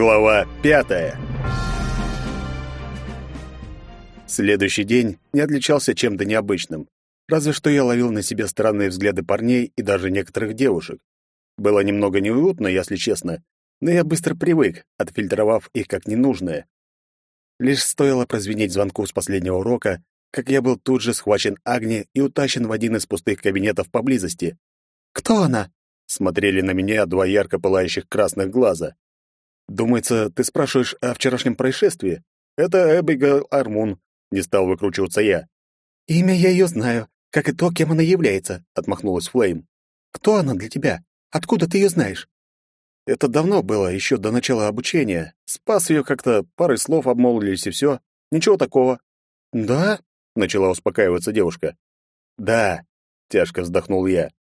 Глава пятая. Следующий день не отличался чем-то необычным. Разве что я ловил на себе странные взгляды парней и даже некоторых девушек. Было немного неуютно, если честно, но я быстро привык, отфильтровав их как ненужное. Лишь стоило прозвенеть звонку с последнего урока, как я был тут же схвачен Агни и утащен в один из пустых кабинетов поблизости. «Кто она?» — смотрели на меня два ярко пылающих красных глаза. «Думается, ты спрашиваешь о вчерашнем происшествии? Это Эбигейл Армун», — не стал выкручиваться я. «Имя я ее знаю, как и то, кем она является», — отмахнулась Флейм. «Кто она для тебя? Откуда ты ее знаешь?» Это давно было, еще до начала обучения. Спас ее как-то, парой слов обмолвились и все. Ничего такого. «Да?» — начала успокаиваться девушка. «Да», — тяжко вздохнул я.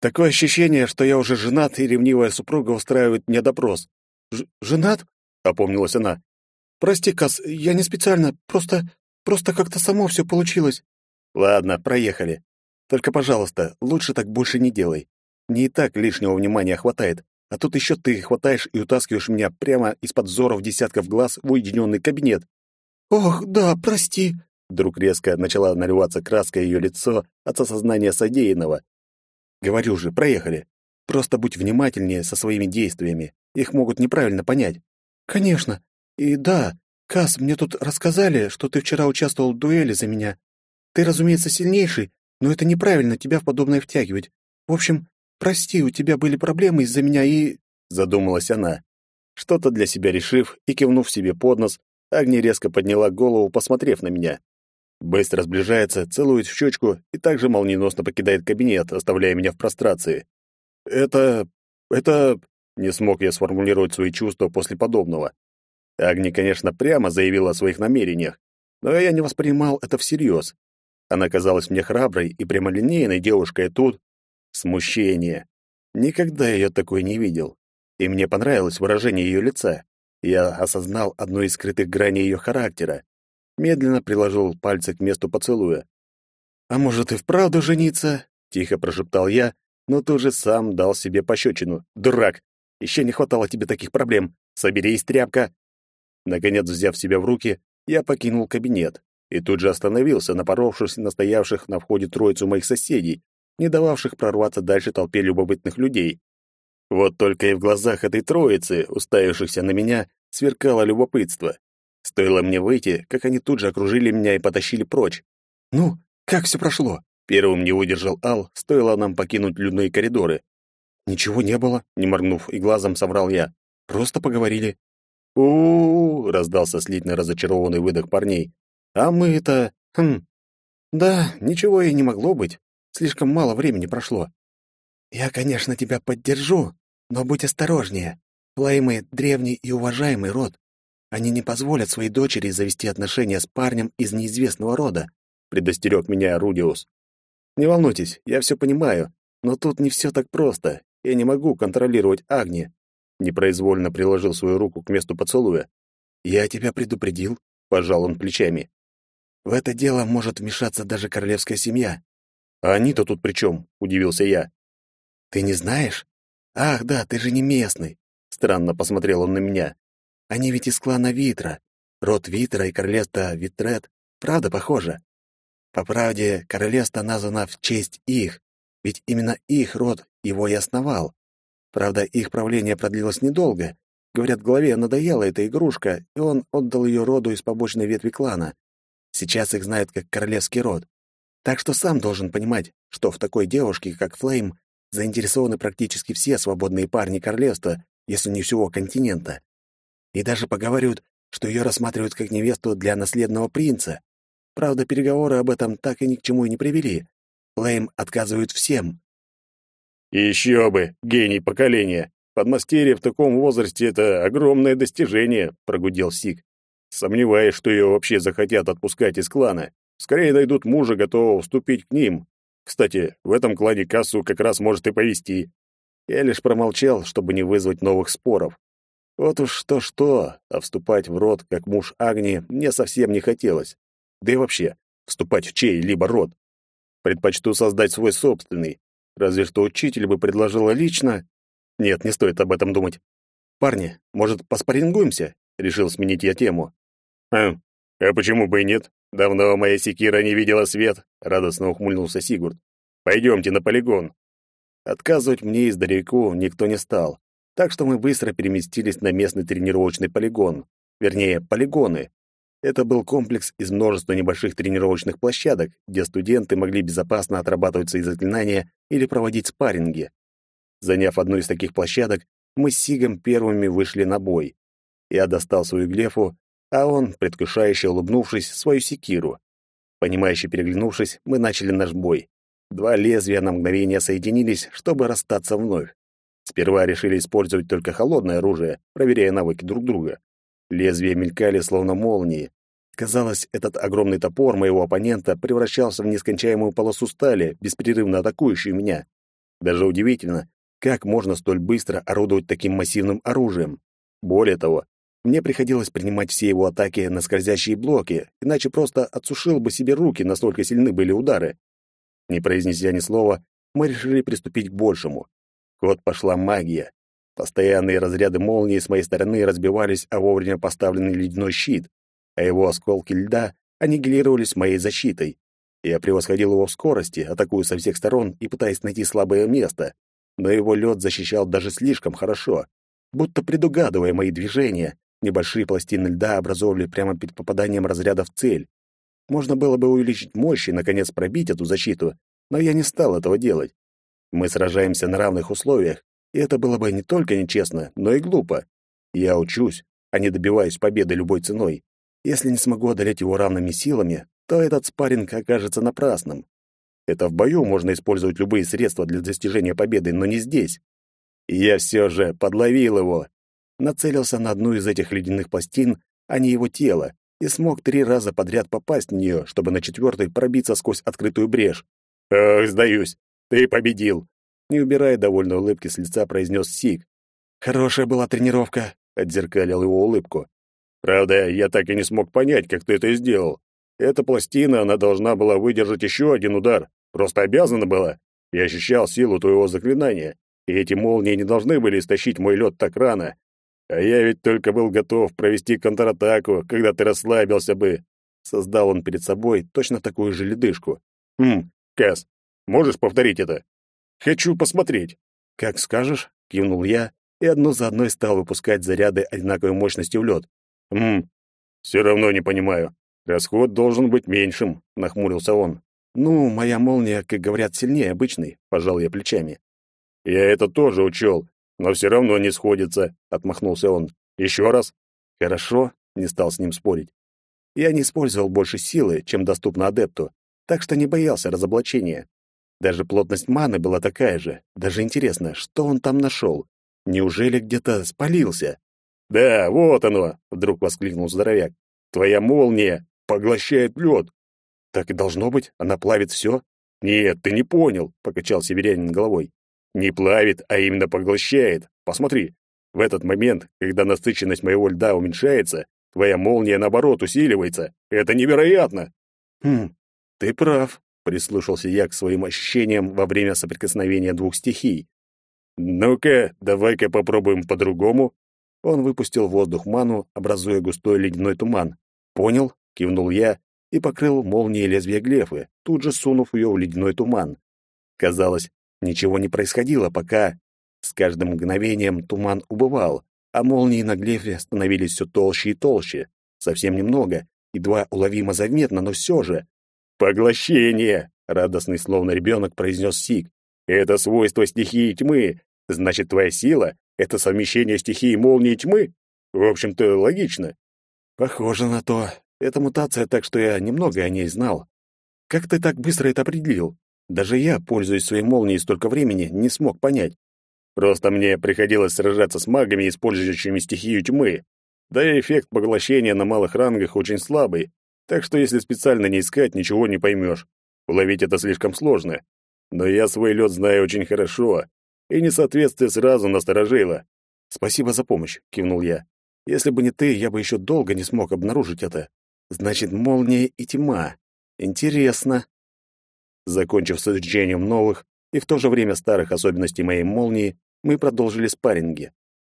«Такое ощущение, что я уже женат, и ревнивая супруга устраивает мне допрос. Ж «Женат?» — опомнилась она. «Прости, Кас, я не специально, просто... просто как-то само все получилось». «Ладно, проехали. Только, пожалуйста, лучше так больше не делай. Не и так лишнего внимания хватает, а тут еще ты хватаешь и утаскиваешь меня прямо из-под взоров десятков глаз в уединенный кабинет». «Ох, да, прости», Вдруг резко начала наливаться краска ее лицо от осознания содеянного. «Говорю же, проехали. Просто будь внимательнее со своими действиями. Их могут неправильно понять. Конечно. И да, Кас, мне тут рассказали, что ты вчера участвовал в дуэли за меня. Ты, разумеется, сильнейший, но это неправильно тебя в подобное втягивать. В общем, прости, у тебя были проблемы из-за меня и...» Задумалась она. Что-то для себя решив и кивнув себе под нос, Агния резко подняла голову, посмотрев на меня. Быстро сближается, целует в щечку и также молниеносно покидает кабинет, оставляя меня в прострации. «Это... это...» Не смог я сформулировать свои чувства после подобного. Агни, конечно, прямо заявила о своих намерениях, но я не воспринимал это всерьез. Она казалась мне храброй и прямолинейной девушкой, тут... Смущение. Никогда я такой не видел. И мне понравилось выражение ее лица. Я осознал одну из скрытых граней ее характера. Медленно приложил пальцы к месту поцелуя. «А может и вправду жениться?» — тихо прошептал я, но тут же сам дал себе пощечину. «Дурак! Еще не хватало тебе таких проблем. Соберись, тряпка!» Наконец, взяв себя в руки, я покинул кабинет и тут же остановился, напоровшись на стоявших на входе троицу моих соседей, не дававших прорваться дальше толпе любопытных людей. Вот только и в глазах этой троицы, уставившихся на меня, сверкало любопытство. Стоило мне выйти, как они тут же окружили меня и потащили прочь. «Ну, как все прошло?» Первым не выдержал Ал, стоило нам покинуть людные коридоры. «Ничего не было», — не моргнув и глазом соврал я. «Просто поговорили». У, -у, -у, раздался слитно разочарованный выдох парней. «А мы это... Хм... Да, ничего и не могло быть. Слишком мало времени прошло». «Я, конечно, тебя поддержу, но будь осторожнее. Плеймы — древний и уважаемый род. Они не позволят своей дочери завести отношения с парнем из неизвестного рода», — предостерег меня Рудиус. «Не волнуйтесь, я все понимаю, но тут не все так просто. Я не могу контролировать Агни. Непроизвольно приложил свою руку к месту поцелуя. Я тебя предупредил, пожал он плечами. В это дело может вмешаться даже королевская семья. А они-то тут при чем? удивился я. Ты не знаешь? Ах, да, ты же не местный. Странно посмотрел он на меня. Они ведь из клана Витра. Род Витра и королевство Витрет. Правда похоже? По правде, королевство названо в честь их, ведь именно их род его и основал. Правда, их правление продлилось недолго. Говорят, главе надоела эта игрушка, и он отдал ее роду из побочной ветви клана. Сейчас их знают как королевский род. Так что сам должен понимать, что в такой девушке, как Флейм, заинтересованы практически все свободные парни королевства, если не всего континента. И даже поговаривают, что ее рассматривают как невесту для наследного принца. Правда, переговоры об этом так и ни к чему и не привели. Флейм отказывают всем, еще бы, гений поколения. Подмастерье в таком возрасте — это огромное достижение, прогудел Сик. Сомневаюсь, что ее вообще захотят отпускать из клана. Скорее найдут мужа, готового вступить к ним. Кстати, в этом клане кассу как раз может и повести. Я лишь промолчал, чтобы не вызвать новых споров. Вот уж что-что, а вступать в род как муж Агни мне совсем не хотелось. Да и вообще, вступать в чей-либо род. Предпочту создать свой собственный, Разве что учитель бы предложила лично... Нет, не стоит об этом думать. «Парни, может, поспарингуемся?» — решил сменить я тему. «Хм, а почему бы и нет? Давно моя секира не видела свет», — радостно ухмыльнулся Сигурд. «Пойдемте на полигон». Отказывать мне издалеку никто не стал, так что мы быстро переместились на местный тренировочный полигон. Вернее, полигоны. Это был комплекс из множества небольших тренировочных площадок, где студенты могли безопасно отрабатывать свои заклинания или проводить спарринги. Заняв одну из таких площадок, мы с Сигом первыми вышли на бой. Я достал свою глефу, а он, предвкушающе улыбнувшись, свою секиру. Понимающе переглянувшись, мы начали наш бой. Два лезвия на мгновение соединились, чтобы расстаться вновь. Сперва решили использовать только холодное оружие, проверяя навыки друг друга. Лезвия мелькали, словно молнии. Казалось, этот огромный топор моего оппонента превращался в нескончаемую полосу стали, беспрерывно атакующую меня. Даже удивительно, как можно столь быстро орудовать таким массивным оружием? Более того, мне приходилось принимать все его атаки на скользящие блоки, иначе просто отсушил бы себе руки, настолько сильны были удары. Не произнеся ни слова, мы решили приступить к большему. В ход пошла магия. Постоянные разряды молнии с моей стороны разбивались о вовремя поставленный ледяной щит, а его осколки льда аннигилировались моей защитой. Я превосходил его в скорости, атакуя со всех сторон и пытаясь найти слабое место но его лед защищал даже слишком хорошо. Будто предугадывая мои движения, небольшие пластины льда образовывали прямо перед попаданием разряда в цель. Можно было бы увеличить мощь и, наконец, пробить эту защиту, но я не стал этого делать. Мы сражаемся на равных условиях, и это было бы не только нечестно, но и глупо. Я учусь, а не добиваюсь победы любой ценой. Если не смогу одолеть его равными силами, то этот спарринг окажется напрасным. Это в бою можно использовать любые средства для достижения победы, но не здесь. И я все же подловил его. Нацелился на одну из этих ледяных пластин, а не его тело, и смог три раза подряд попасть в нее, чтобы на четвертой пробиться сквозь открытую брешь. «Ох, сдаюсь, ты победил!» Не убирая довольной улыбки с лица, произнес Сик. «Хорошая была тренировка», — отзеркалил его улыбку. «Правда, я так и не смог понять, как ты это сделал. Эта пластина, она должна была выдержать еще один удар. Просто обязана была. Я ощущал силу твоего заклинания, и эти молнии не должны были истощить мой лед так рано. А я ведь только был готов провести контратаку, когда ты расслабился бы. Создал он перед собой точно такую же ледышку. Хм, Кас, можешь повторить это? Хочу посмотреть. Как скажешь, кивнул я и одно за одной стал выпускать заряды одинаковой мощности в лед. Хм, все равно не понимаю. Расход должен быть меньшим, нахмурился он. «Ну, моя молния, как говорят, сильнее обычной», — пожал я плечами. «Я это тоже учел, но все равно не сходится», — отмахнулся он. «Еще раз?» «Хорошо», — не стал с ним спорить. Я не использовал больше силы, чем доступно адепту, так что не боялся разоблачения. Даже плотность маны была такая же. Даже интересно, что он там нашел? Неужели где-то спалился? «Да, вот оно!» — вдруг воскликнул здоровяк. «Твоя молния поглощает лед. Так и должно быть, она плавит все. Нет, ты не понял, покачал северянин головой. Не плавит, а именно поглощает. Посмотри. В этот момент, когда насыщенность моего льда уменьшается, твоя молния наоборот усиливается. Это невероятно. Хм, ты прав, прислушался я к своим ощущениям во время соприкосновения двух стихий. Ну-ка, давай-ка попробуем по-другому. Он выпустил в воздух ману, образуя густой ледяной туман. Понял, кивнул я и покрыл молнией лезвие глефы, тут же сунув ее в ледяной туман. Казалось, ничего не происходило, пока... С каждым мгновением туман убывал, а молнии на глефе становились все толще и толще. Совсем немного, едва уловимо заметно, но все же. «Поглощение!» — радостный, словно ребенок, произнес Сик. «Это свойство стихии тьмы. Значит, твоя сила — это совмещение стихии молнии тьмы? В общем-то, логично». «Похоже на то», это мутация, так что я немного о ней знал. Как ты так быстро это определил? Даже я, пользуясь своей молнией столько времени, не смог понять. Просто мне приходилось сражаться с магами, использующими стихию тьмы. Да и эффект поглощения на малых рангах очень слабый, так что если специально не искать, ничего не поймешь. Уловить это слишком сложно. Но я свой лед знаю очень хорошо, и несоответствие сразу насторожило. «Спасибо за помощь», — кивнул я. «Если бы не ты, я бы еще долго не смог обнаружить это. Значит, молния и тьма. Интересно. Закончив с изучением новых и в то же время старых особенностей моей молнии, мы продолжили спарринги.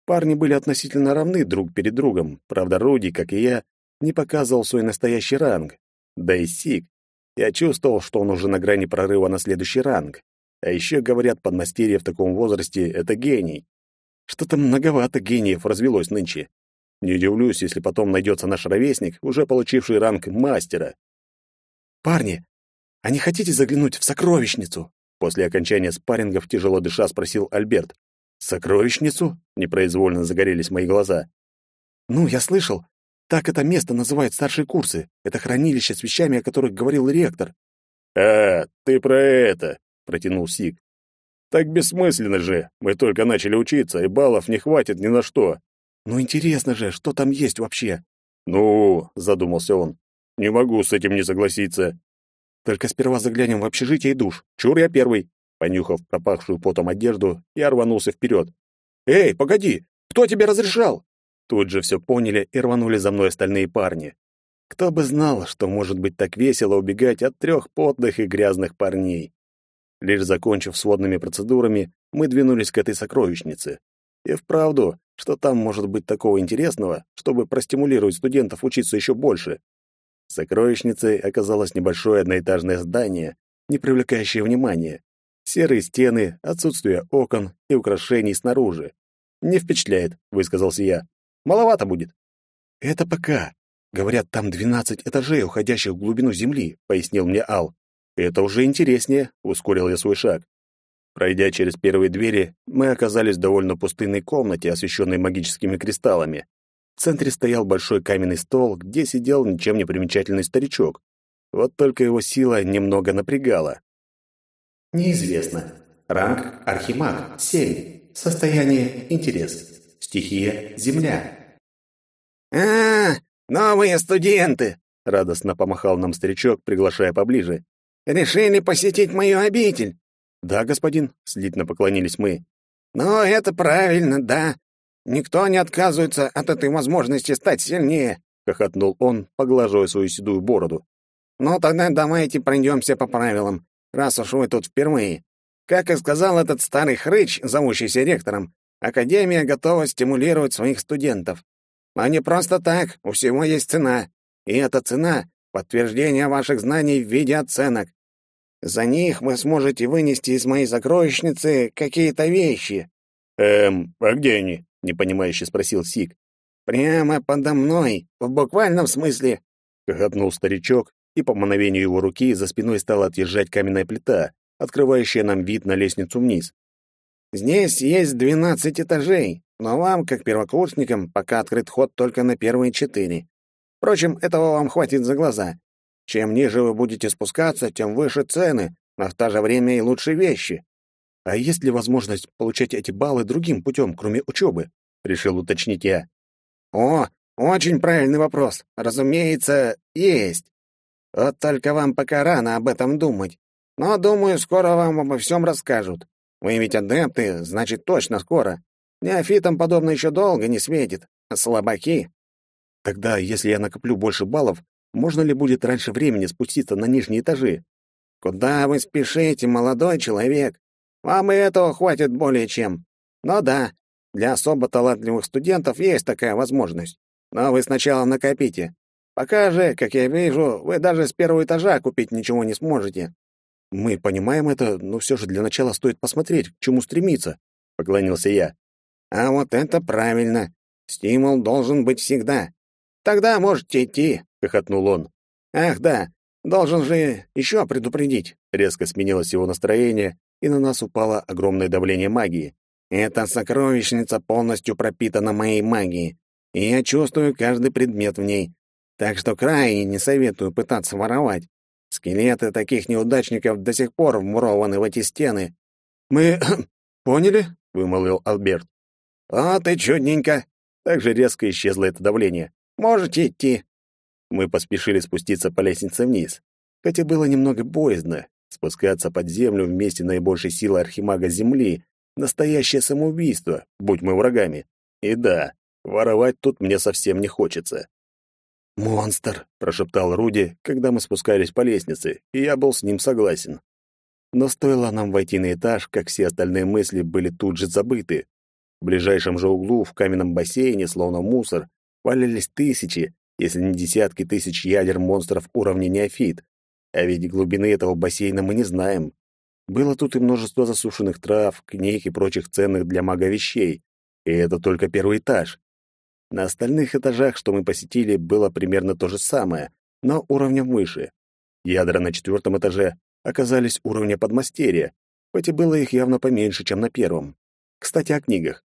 Парни были относительно равны друг перед другом. Правда, Руди, как и я, не показывал свой настоящий ранг. Да и Сик. Я чувствовал, что он уже на грани прорыва на следующий ранг. А еще, говорят, подмастерье в таком возрасте — это гений. Что-то многовато гениев развелось нынче. Не удивлюсь, если потом найдется наш ровесник, уже получивший ранг мастера. «Парни, а не хотите заглянуть в сокровищницу?» После окончания спаррингов тяжело дыша спросил Альберт. «Сокровищницу?» — непроизвольно загорелись мои глаза. «Ну, я слышал. Так это место называют старшие курсы. Это хранилище с вещами, о которых говорил ректор». «А, ты про это!» — протянул Сик. «Так бессмысленно же. Мы только начали учиться, и баллов не хватит ни на что». «Ну, интересно же, что там есть вообще?» «Ну», — задумался он, — «не могу с этим не согласиться». «Только сперва заглянем в общежитие и душ. Чур я первый». Понюхав пропахшую потом одежду, я рванулся вперед. «Эй, погоди! Кто тебе разрешал?» Тут же все поняли и рванули за мной остальные парни. Кто бы знал, что может быть так весело убегать от трех потных и грязных парней. Лишь закончив сводными процедурами, мы двинулись к этой сокровищнице. И вправду, что там может быть такого интересного, чтобы простимулировать студентов учиться еще больше. Сокровищницей оказалось небольшое одноэтажное здание, не привлекающее внимания. Серые стены, отсутствие окон и украшений снаружи. «Не впечатляет», — высказался я. «Маловато будет». «Это пока. Говорят, там двенадцать этажей, уходящих в глубину земли», — пояснил мне Ал. «Это уже интереснее», — ускорил я свой шаг. Пройдя через первые двери, мы оказались в довольно пустынной комнате, освещенной магическими кристаллами. В центре стоял большой каменный стол, где сидел ничем не примечательный старичок. Вот только его сила немного напрягала. Неизвестно. Ранг Архимаг 7. Состояние интерес. Стихия Земля. А, новые студенты, радостно помахал нам старичок, приглашая поближе. Решили посетить мою обитель. Да, господин, слитно поклонились мы. Ну, это правильно, да. Никто не отказывается от этой возможности стать сильнее, хохотнул он, поглаживая свою седую бороду. Ну тогда давайте пройдемся по правилам раз уж вы тут впервые. Как и сказал этот старый хрыч, зовущийся ректором, Академия готова стимулировать своих студентов. Но не просто так, у всего есть цена. И эта цена — подтверждение ваших знаний в виде оценок. За них вы сможете вынести из моей сокровищницы какие-то вещи. «Эм, а где они?» — непонимающе спросил Сик. «Прямо подо мной, в буквальном смысле», — хохотнул старичок и по мановению его руки за спиной стала отъезжать каменная плита, открывающая нам вид на лестницу вниз. «Здесь есть двенадцать этажей, но вам, как первокурсникам, пока открыт ход только на первые четыре. Впрочем, этого вам хватит за глаза. Чем ниже вы будете спускаться, тем выше цены, но в то же время и лучше вещи. А есть ли возможность получать эти баллы другим путем, кроме учебы? Решил уточнить я. О, очень правильный вопрос. Разумеется, есть. Вот только вам пока рано об этом думать. Но, думаю, скоро вам обо всем расскажут. Вы ведь адепты, значит, точно скоро. Неофитам подобно еще долго не светит. А слабаки. Тогда, если я накоплю больше баллов, можно ли будет раньше времени спуститься на нижние этажи? Куда вы спешите, молодой человек? Вам и этого хватит более чем. Но да, для особо талантливых студентов есть такая возможность. Но вы сначала накопите. Пока же, как я вижу, вы даже с первого этажа купить ничего не сможете. Мы понимаем это, но все же для начала стоит посмотреть, к чему стремиться, поклонился я. А вот это правильно. Стимул должен быть всегда. Тогда можете идти, хохотнул он. Ах, да, должен же еще предупредить. Резко сменилось его настроение, и на нас упало огромное давление магии. Эта сокровищница полностью пропитана моей магией, и я чувствую каждый предмет в ней, так что крайне не советую пытаться воровать. Скелеты таких неудачников до сих пор вмурованы в эти стены. Мы поняли, вымолвил Альберт. А ты чудненько. Так же резко исчезло это давление. Можете идти. Мы поспешили спуститься по лестнице вниз. Хотя было немного боязно. Спускаться под землю вместе наибольшей силы архимага Земли — настоящее самоубийство, будь мы врагами. И да, воровать тут мне совсем не хочется. «Монстр!» — прошептал Руди, когда мы спускались по лестнице, и я был с ним согласен. Но стоило нам войти на этаж, как все остальные мысли были тут же забыты. В ближайшем же углу, в каменном бассейне, словно мусор, валялись тысячи, если не десятки тысяч ядер монстров уровня неофит. А ведь глубины этого бассейна мы не знаем. Было тут и множество засушенных трав, книг и прочих ценных для мага вещей. И это только первый этаж. На остальных этажах, что мы посетили, было примерно то же самое, но уровнем выше. Ядра на четвертом этаже оказались уровня подмастерья, хоть и было их явно поменьше, чем на первом. Кстати, о книгах.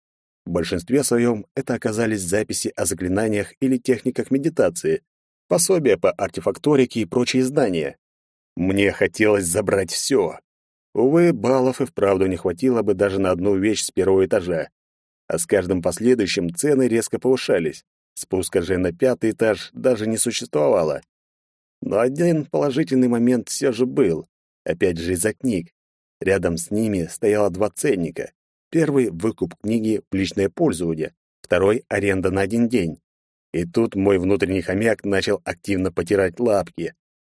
В большинстве своем это оказались записи о заклинаниях или техниках медитации, пособия по артефакторике и прочие издания. Мне хотелось забрать все. Увы, баллов и вправду не хватило бы даже на одну вещь с первого этажа. А с каждым последующим цены резко повышались. Спуска же на пятый этаж даже не существовало. Но один положительный момент все же был. Опять же из-за книг. Рядом с ними стояло два ценника. Первый — выкуп книги в личное пользование, второй — аренда на один день. И тут мой внутренний хомяк начал активно потирать лапки.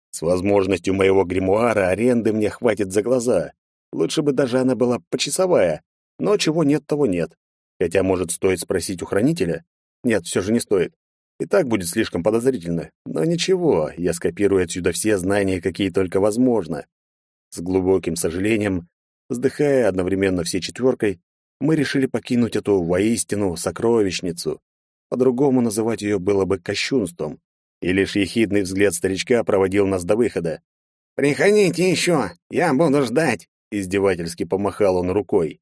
С возможностью моего гримуара аренды мне хватит за глаза. Лучше бы даже она была почасовая, но чего нет, того нет. Хотя, может, стоит спросить у хранителя? Нет, все же не стоит. И так будет слишком подозрительно. Но ничего, я скопирую отсюда все знания, какие только возможно. С глубоким сожалением Вздыхая одновременно все четверкой, мы решили покинуть эту воистину сокровищницу. По-другому называть ее было бы кощунством. И лишь ехидный взгляд старичка проводил нас до выхода. «Приходите еще, я буду ждать», — издевательски помахал он рукой.